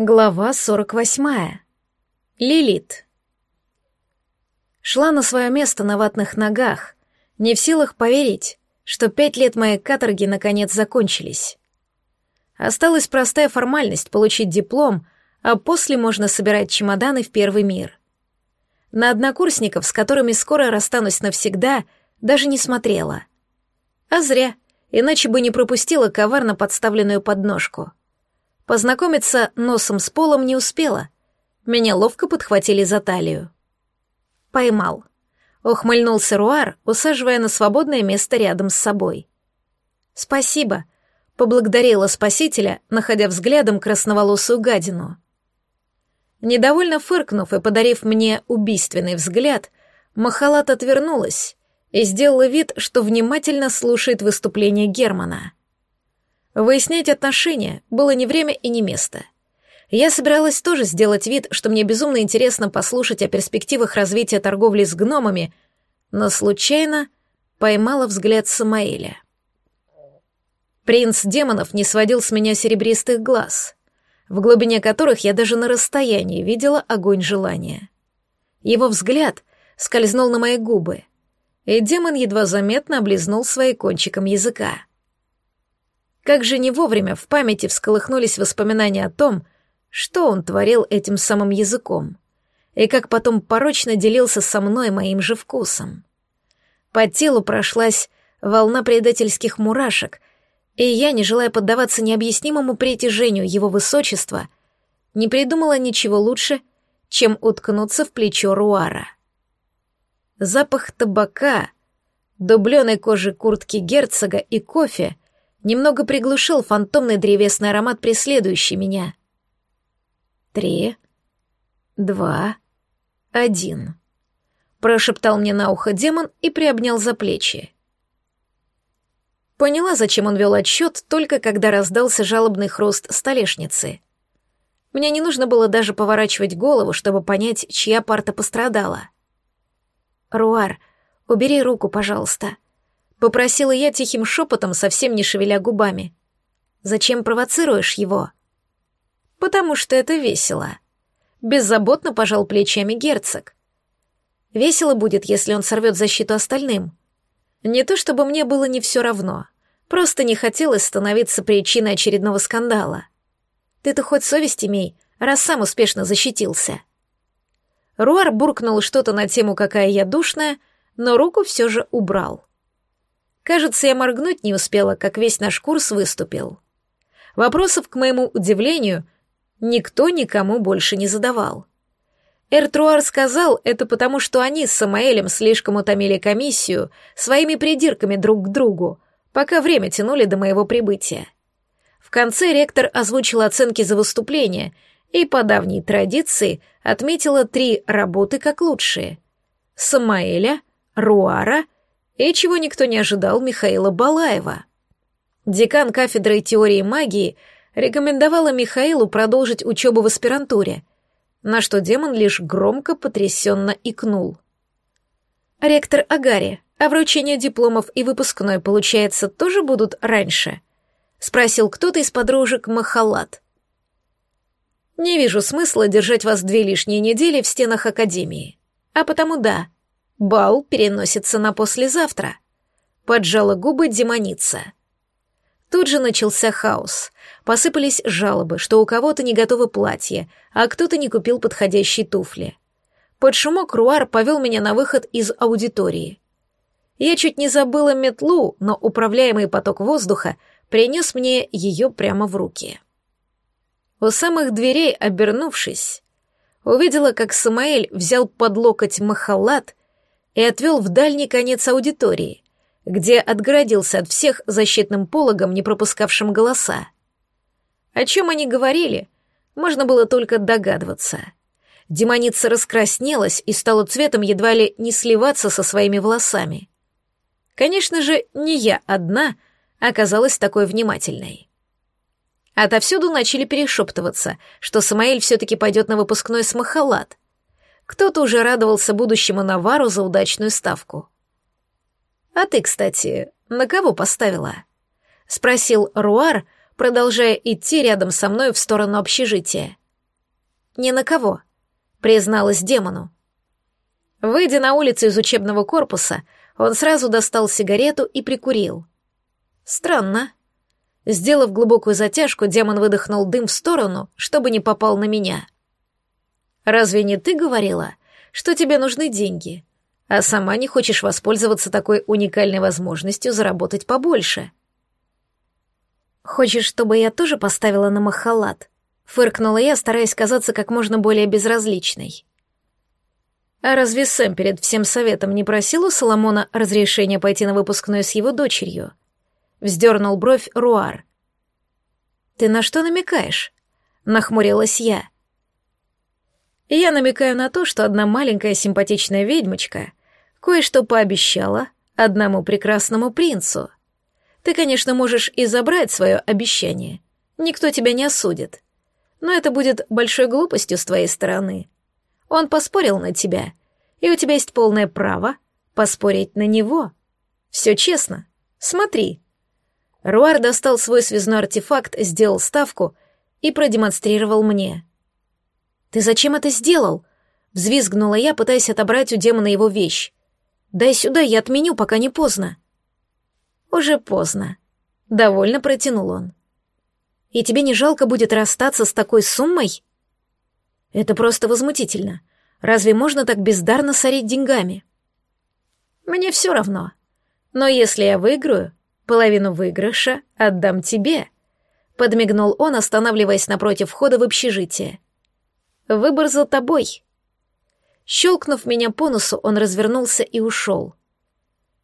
Глава 48. Лилит. Шла на свое место на ватных ногах, не в силах поверить, что пять лет моей каторги наконец закончились. Осталась простая формальность — получить диплом, а после можно собирать чемоданы в первый мир. На однокурсников, с которыми скоро расстанусь навсегда, даже не смотрела. А зря, иначе бы не пропустила коварно подставленную подножку — Познакомиться носом с полом не успела. Меня ловко подхватили за талию. Поймал. Ухмыльнулся Руар, усаживая на свободное место рядом с собой. «Спасибо», — поблагодарила спасителя, находя взглядом красноволосую гадину. Недовольно фыркнув и подарив мне убийственный взгляд, Махалат отвернулась и сделала вид, что внимательно слушает выступление Германа. Выяснять отношения было не время и не место. Я собиралась тоже сделать вид, что мне безумно интересно послушать о перспективах развития торговли с гномами, но случайно поймала взгляд Самаэля. Принц демонов не сводил с меня серебристых глаз, в глубине которых я даже на расстоянии видела огонь желания. Его взгляд скользнул на мои губы, и демон едва заметно облизнул своим кончиком языка. Как же не вовремя в памяти всколыхнулись воспоминания о том, что он творил этим самым языком, и как потом порочно делился со мной моим же вкусом. По телу прошлась волна предательских мурашек, и я, не желая поддаваться необъяснимому притяжению его высочества, не придумала ничего лучше, чем уткнуться в плечо Руара. Запах табака, дубленой кожи куртки герцога и кофе — немного приглушил фантомный древесный аромат, преследующий меня. «Три, два, один», — прошептал мне на ухо демон и приобнял за плечи. Поняла, зачем он вел отсчет, только когда раздался жалобный хруст столешницы. Мне не нужно было даже поворачивать голову, чтобы понять, чья парта пострадала. «Руар, убери руку, пожалуйста», — Попросила я тихим шепотом, совсем не шевеля губами. «Зачем провоцируешь его?» «Потому что это весело». Беззаботно пожал плечами герцог. «Весело будет, если он сорвет защиту остальным. Не то чтобы мне было не все равно, просто не хотелось становиться причиной очередного скандала. Ты-то хоть совесть имей, раз сам успешно защитился». Руар буркнул что-то на тему «какая я душная», но руку все же убрал. Кажется, я моргнуть не успела, как весь наш курс выступил. Вопросов, к моему удивлению, никто никому больше не задавал. Эртруар сказал это потому, что они с Самаэлем слишком утомили комиссию своими придирками друг к другу, пока время тянули до моего прибытия. В конце ректор озвучил оценки за выступление и по давней традиции отметила три работы как лучшие. Самаэля, Руара — и чего никто не ожидал Михаила Балаева. Декан кафедры теории магии рекомендовала Михаилу продолжить учебу в аспирантуре, на что демон лишь громко потрясенно икнул. «Ректор Агари, а вручение дипломов и выпускной, получается, тоже будут раньше?» — спросил кто-то из подружек Махалат. «Не вижу смысла держать вас две лишние недели в стенах Академии. А потому да, Бал переносится на послезавтра. Поджала губы демоница. Тут же начался хаос. Посыпались жалобы, что у кого-то не готово платье, а кто-то не купил подходящие туфли. Под шумок Руар повел меня на выход из аудитории. Я чуть не забыла метлу, но управляемый поток воздуха принес мне ее прямо в руки. У самых дверей, обернувшись, увидела, как Самаэль взял под локоть махалат и отвел в дальний конец аудитории, где отгородился от всех защитным пологом, не пропускавшим голоса. О чем они говорили, можно было только догадываться. Демоница раскраснелась и стала цветом едва ли не сливаться со своими волосами. Конечно же, не я одна оказалась такой внимательной. Отовсюду начали перешептываться, что Самаэль все-таки пойдет на выпускной с Махалат — кто-то уже радовался будущему Навару за удачную ставку. «А ты, кстати, на кого поставила?» — спросил Руар, продолжая идти рядом со мной в сторону общежития. «Ни на кого», — призналась демону. Выйдя на улицу из учебного корпуса, он сразу достал сигарету и прикурил. Странно. Сделав глубокую затяжку, демон выдохнул дым в сторону, чтобы не попал на меня. «Разве не ты говорила, что тебе нужны деньги, а сама не хочешь воспользоваться такой уникальной возможностью заработать побольше?» «Хочешь, чтобы я тоже поставила на махалат?» — фыркнула я, стараясь казаться как можно более безразличной. А разве Сэм перед всем советом не просил у Соломона разрешения пойти на выпускной с его дочерью? Вздернул бровь Руар. «Ты на что намекаешь?» — нахмурилась я. Я намекаю на то, что одна маленькая симпатичная ведьмочка кое-что пообещала одному прекрасному принцу. Ты, конечно, можешь и забрать свое обещание. Никто тебя не осудит. Но это будет большой глупостью с твоей стороны. Он поспорил на тебя, и у тебя есть полное право поспорить на него. Все честно. Смотри. Руар достал свой связной артефакт, сделал ставку и продемонстрировал мне. «Ты зачем это сделал?» — взвизгнула я, пытаясь отобрать у демона его вещь. «Дай сюда, я отменю, пока не поздно». «Уже поздно», — довольно протянул он. «И тебе не жалко будет расстаться с такой суммой?» Это просто возмутительно. Разве можно так бездарно сорить деньгами? Мне все равно. Но если я выиграю, половину выигрыша отдам тебе. Подмигнул он, останавливаясь напротив входа в общежитие. Выбор за тобой. Щелкнув меня по носу, он развернулся и ушел.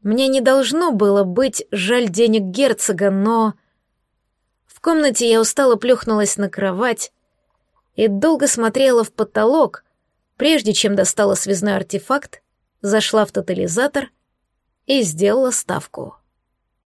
Мне не должно было быть жаль денег герцога, но... В комнате я устало плюхнулась на кровать, и долго смотрела в потолок, прежде чем достала связной артефакт, зашла в тотализатор и сделала ставку.